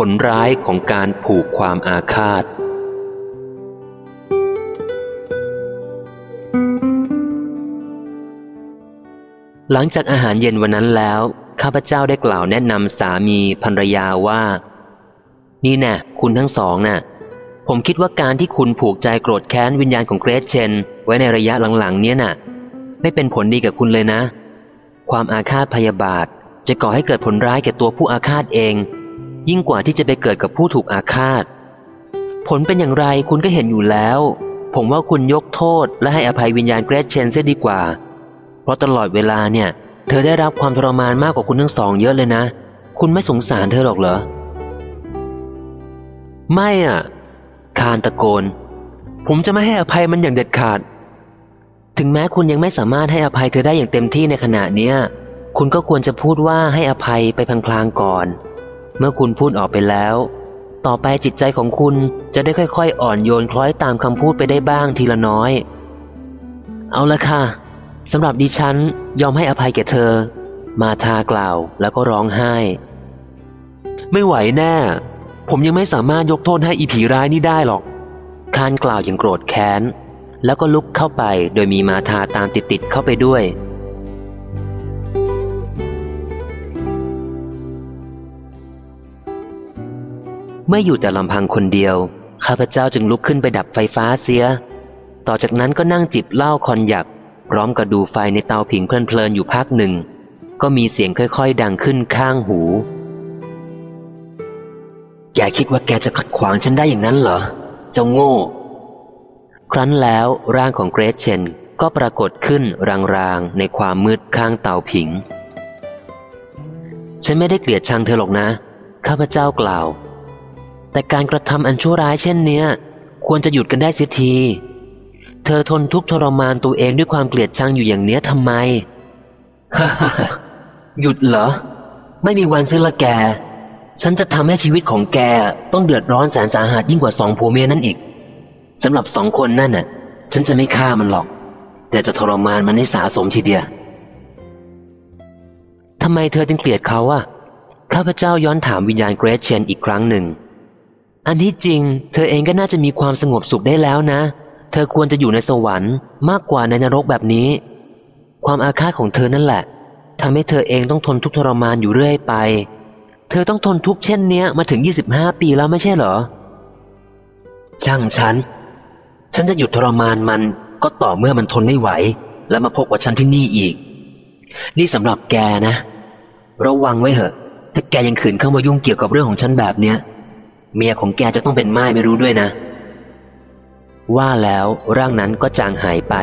ผลร้ายของการผูกความอาฆาต หลังจากอาหารเย็นวันนั้นแล้ว ข้าพเจ้าได้กล่าวแนะนำสามีภรรยาว่า นี่แน่คุณทั้งสองน่ะ ผมคิดว่าการที่คุณผูกใจโกรธแค้นวิญญาณของเกรซเชน ไว้ในระยะหลังๆ เนี้ยน่ะ ไม่เป็นผลดีกับคุณเลยนะ ความอาฆาตพยาบาท จะก่อให้เกิดผลร้ายแก่ตัวผู้อาฆาตเอง ยิ่งกว่าที่จะไปเกิดกับผู้ถูกอาฆาต ผลเป็นอย่างไรคุณก็เห็นอยู่แล้ว ผมว่าคุณยกโทษและให้อภัยวิญญาณเกรซเชนเสียดีกว่า เพราะตลอดเวลาเนี่ย เธอได้รับความทรมานมากกว่าคุณทั้งสองเยอะเลยนะ คุณไม่สงสารเธอหรอกเหรอ ไม่อะ คานตะโกน ผมจะไม่ให้อภัยมันอย่างเด็ดขาด ถึงแม้คุณยังไม่สามารถให้อภัยเธอได้อย่างเต็มที่ในขณะเนี้ยคุณก็ควรจะพูดว่าให้อภัยไปพลางๆก่อน เมื่อคุณพูดออกไปแล้ว ต่อไปจิตใจของคุณจะได้ค่อยๆ อ่อนโยนคล้อยตามคำพูดไปได้บ้างทีละน้อย เอาละค่ะสำหรับดิฉันยอมให้อภัยแก่เธอ มาทากล่าวแล้วก็ร้องไห้ ไม่ไหวแน่ ผมยังไม่สามารถยกโทษให้อีผีร้ายนี่ได้หรอกคานกล่าวอย่างโกรธแค้น แล้วก็ลุกเข้าไปโดยมีมาทาตามติดๆเข้าไปด้วย เมื่ออยู่แต่ลำพังคนเดียว ข้าพเจ้าจึงลุกขึ้นไปดับไฟฟ้าเสีย ต่อจากนั้นก็นั่งจิบเหล้าคอนยักพร้อมกับดูไฟในเตาผิงเพลินๆอยู่พักหนึ่ง ก็มีเสียงค่อยๆ ดังขึ้นข้างหู แกคิดว่าแกจะขัดขวางฉันได้อย่างนั้นเหรอ เจ้าโง่ ครั้นแล้วร่างของเกรซเชนก็ปรากฏขึ้นรางๆ ในความมืดข้างเตาผิง ฉันไม่ได้เกลียดชังเธอหรอกนะ ข้าพเจ้ากล่าว แต่การกระทำอันชั่วร้ายเช่นเนี้ย ควรจะหยุดกันได้เสียที เธอทนทุกข์ทรมานตัวเองด้วยความเกลียดชังอยู่อย่างเนี้ยทำไม หยุดเหรอ ไม่มีวันซื้อละแก ฉันจะทำให้ชีวิตของแกต้องเดือดร้อนแสนสาหัสยิ่งกว่าสองผัวเมียนั่นอีกสำหรับสองคนนั่นน่ะ ฉันจะไม่ฆ่ามันหรอก แต่จะทรมานมันให้สาสมทีเดียวทำไมเธอจึงเกลียดเขาอะข้าพเจ้าย้อนถามวิญญาณเกรซเชนอีกครั้งหนึ่ง อันที่จริง เธอเองก็น่าจะมีความสงบสุขได้แล้วนะ เธอควรจะอยู่ในสวรรค์มากกว่าในนรกแบบนี้ ความอาฆาตของเธอนั่นแหละทำให้เธอเองต้องทนทุกข์ทรมานอยู่เรื่อยไป เธอต้องทนทุกข์เช่นเนี้ยมาถึง 25 ปีแล้วไม่ใช่เหรอ ช่างฉัน ฉันจะหยุดทรมานมันก็ต่อเมื่อมันทนไม่ไหว แล้วมาพบกับฉันที่นี่อีก นี่สำหรับแกนะ ระวังไว้เหอะ ถ้าแกยังขืนเข้ามายุ่งเกี่ยวกับเรื่องของฉันแบบเนี้ย เมียของแกจะต้องเป็นไม้ไม่รู้ด้วยนะ ว่าแล้วร่างนั้นก็จางหายไป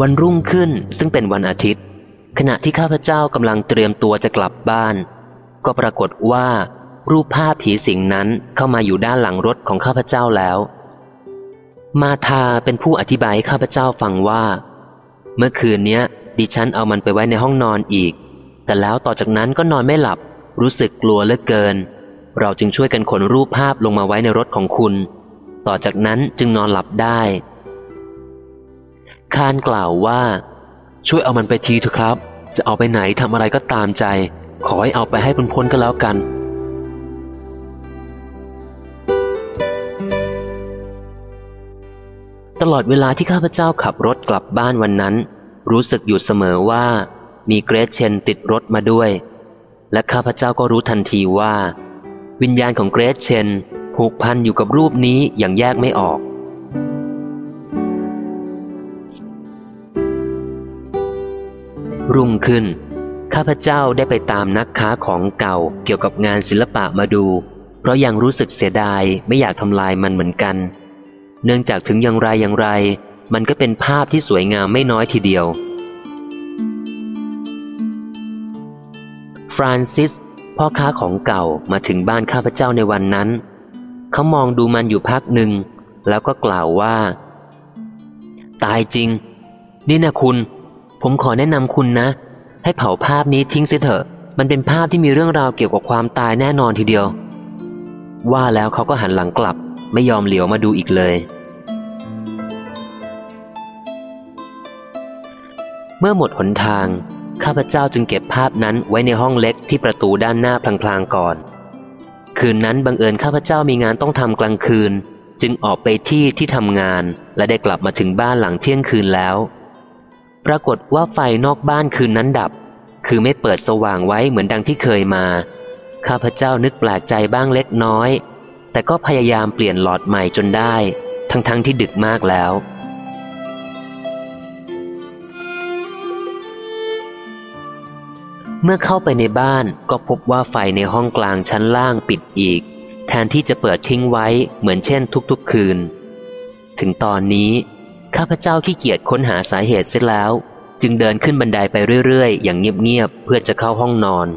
วันรุ่งขึ้นซึ่งเป็นวันอาทิตย์ ขณะที่ข้าพเจ้ากำลังเตรียมตัวจะกลับบ้าน ก็ปรากฏว่ารูปภาพผีสิงนั้นเข้ามาอยู่ด้านหลังรถของข้าพเจ้าแล้ว มาทาเป็นผู้อธิบายให้ข้าพเจ้าฟังว่า เมื่อคืนเนี้ย ดิฉันเอามันไปไว้ในห้องนอนอีก แต่แล้วต่อจากนั้นก็นอนไม่หลับ รู้สึกกลัวเหลือเกิน เราจึงช่วยกันขนรูปภาพลงมาไว้ในรถของคุณ ต่อจากนั้นจึงนอนหลับได้ คานกล่าวว่า ช่วยเอามันไปทีเถอะครับ จะเอาไปไหนทำอะไรก็ตามใจ ขอให้เอาไปให้พ้นพ้นก็แล้วกัน ลอดเวลาที่ข้าพเจ้าขับรถกลับบ้านวันนั้น รู้สึกอยู่เสมอว่า มีเกรซเชนติดรถมาด้วย และข้าพเจ้าก็รู้ทันทีว่า วิญญาณของเกรซเชนผูกพันอยู่กับรูปนี้อย่างแยกไม่ออกรุ่งขึ้น ข้าพเจ้าได้ไปตามนักค้าของเก่าเกี่ยวกับงานศิลปะมาดู เพราะยังรู้สึกเสียดายไม่อยากทำลายมันเหมือนกัน เนื่องจากถึงอย่างไรอย่างไร มันก็เป็นภาพที่สวยงามไม่น้อยทีเดียว ฟรานซิส พ่อค้าของเก่ามาถึงบ้านข้าพเจ้าในวันนั้น เขามองดูมันอยู่พักหนึ่ง แล้วก็กล่าวว่า ตายจริง นี่นะคุณ ผมขอแนะนำคุณนะ ให้เผาภาพนี้ทิ้งเสียเถอะ มันเป็นภาพที่มีเรื่องราวเกี่ยวกับความตายแน่นอนทีเดียว ว่าแล้วเขาก็หันหลังกลับ ไม่ยอมเหลียวมาดูอีกเลย เมื่อหมดหนทาง ข้าพเจ้าจึงเก็บภาพนั้นไว้ในห้องเล็กที่ประตูด้านหน้าพลางๆก่อน คืนนั้นบังเอิญข้าพเจ้ามีงานต้องทำกลางคืน จึงออกไปที่ที่ทำงาน และได้กลับมาถึงบ้านหลังเที่ยงคืนแล้ว ปรากฏว่าไฟนอกบ้านคืนนั้นดับ คือไม่เปิดสว่างไว้เหมือนดังที่เคยมา ข้าพเจ้านึกแปลกใจบ้างเล็กน้อย แต่ก็พยายามเปลี่ยนหลอดใหม่จนได้ ทั้งๆทที่ดึกมากแล้ว เมื่อเข้าไปในบ้านก็พบว่าไฟในห้องกลางชั้นล่างปิดอีก แทนที่จะเปิดทิ้งไว้เหมือนเช่นทุกๆคืน ถึงตอนนี้ ข้าพเจ้าขี้เกียจค้นหาสาเหตุเสร็จแล้ว จึงเดินขึ้นบันไดไปเรื่อยๆ อย่างเงียบๆเพื่อจะเข้าห้องนอน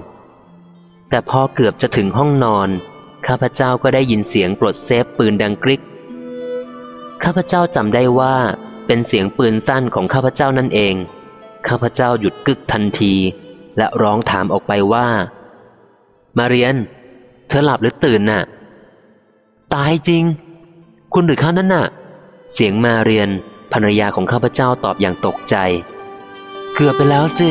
แต่พอเกือบจะถึงห้องนอน ข้าพเจ้าก็ได้ยินเสียงปลดเซฟปืนดังกริก ข้าพเจ้าจำได้ว่าเป็นเสียงปืนสั้นของข้าพเจ้านั่นเอง ข้าพเจ้าหยุดกึกทันที และร้องถามออกไปว่า มาเรียน เธอหลับหรือตื่นน่ะ ตายจริง คุณหรือข้านั่นน่ะ เสียงมาเรียนภรรยาของข้าพเจ้าตอบอย่างตกใจ เกือบไปแล้วสิ